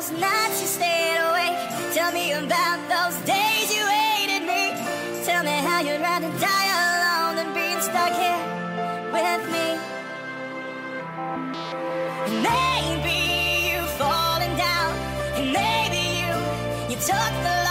those nights you stayed awake. Tell me about those days you hated me. Tell me how you'd rather die alone than being stuck here with me. Maybe you've fallen down, and maybe you you took the.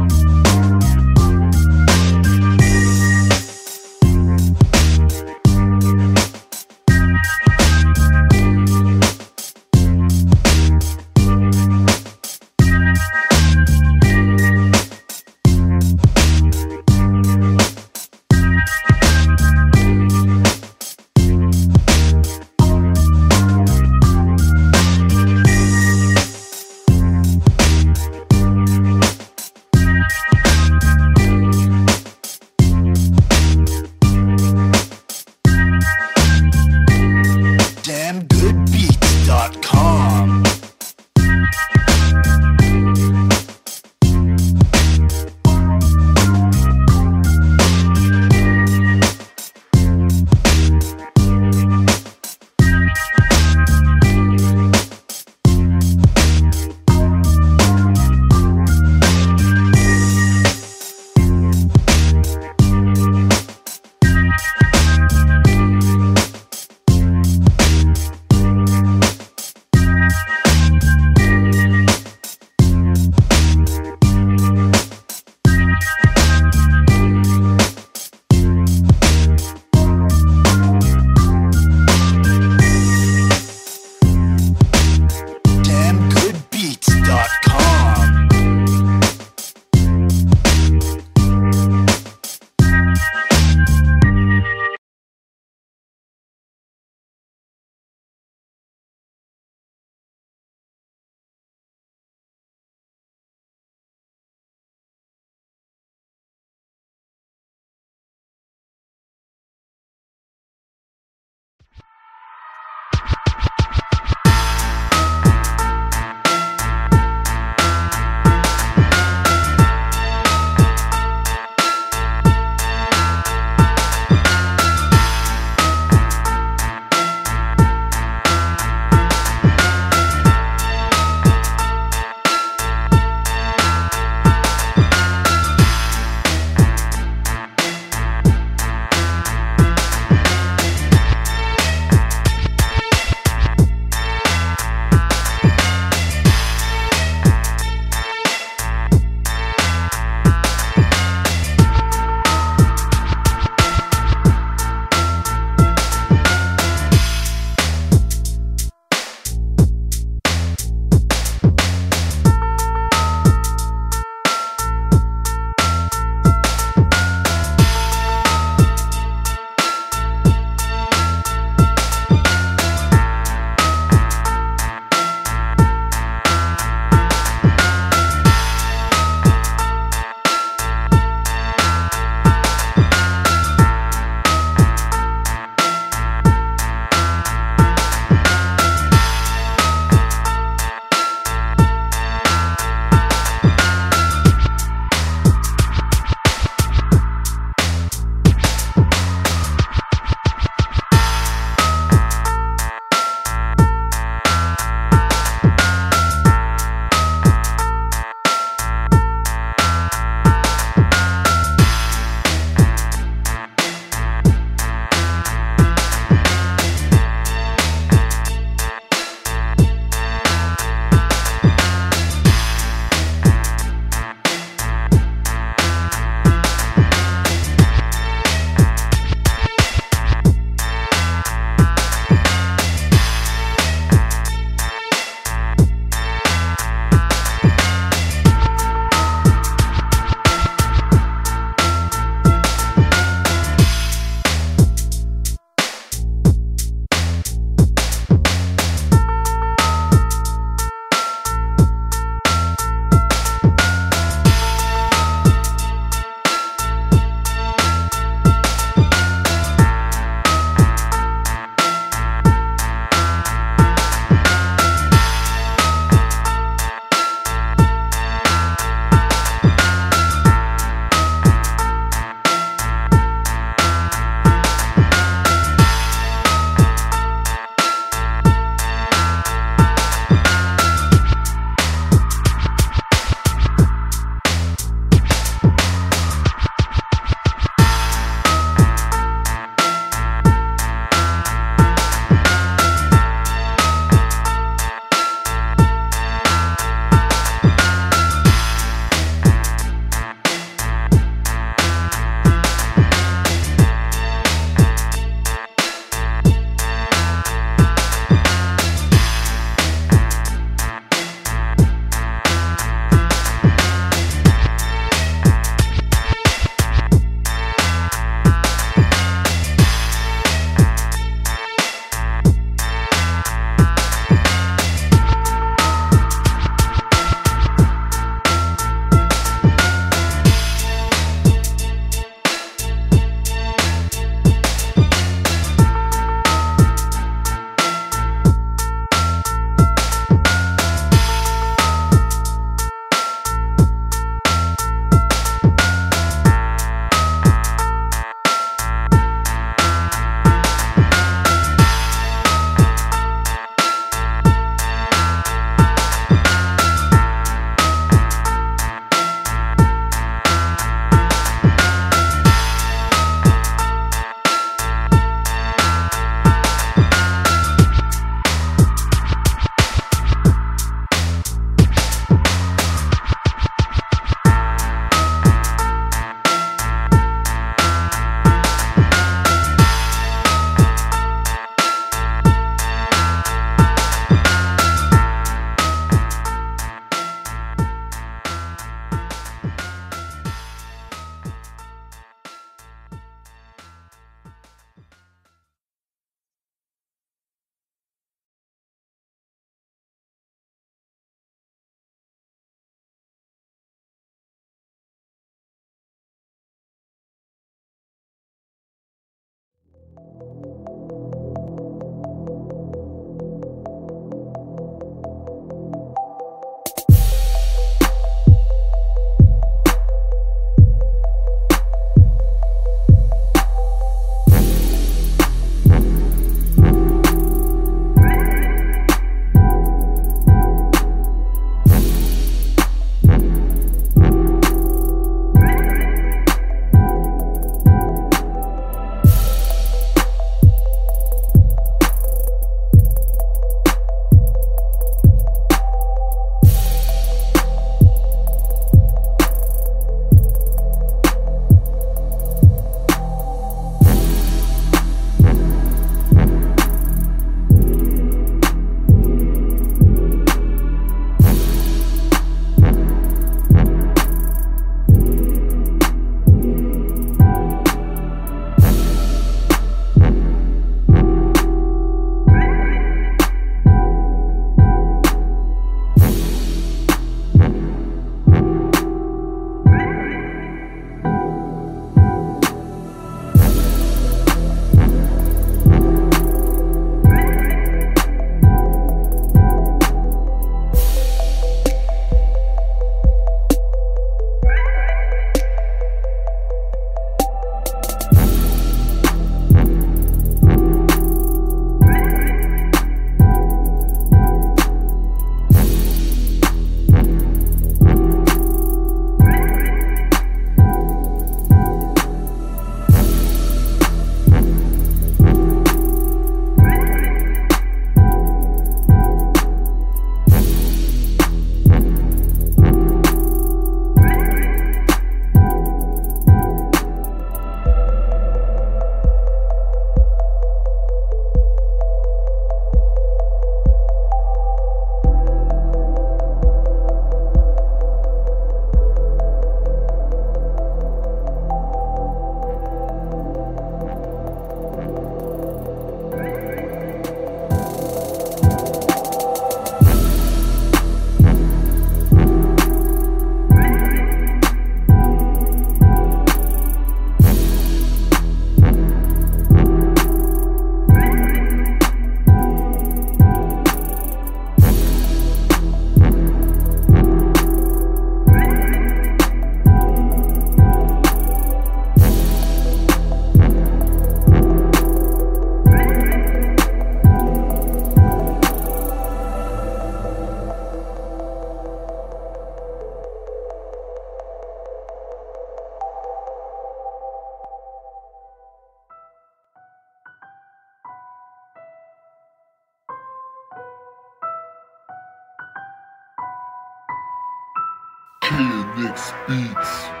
KNX Beats.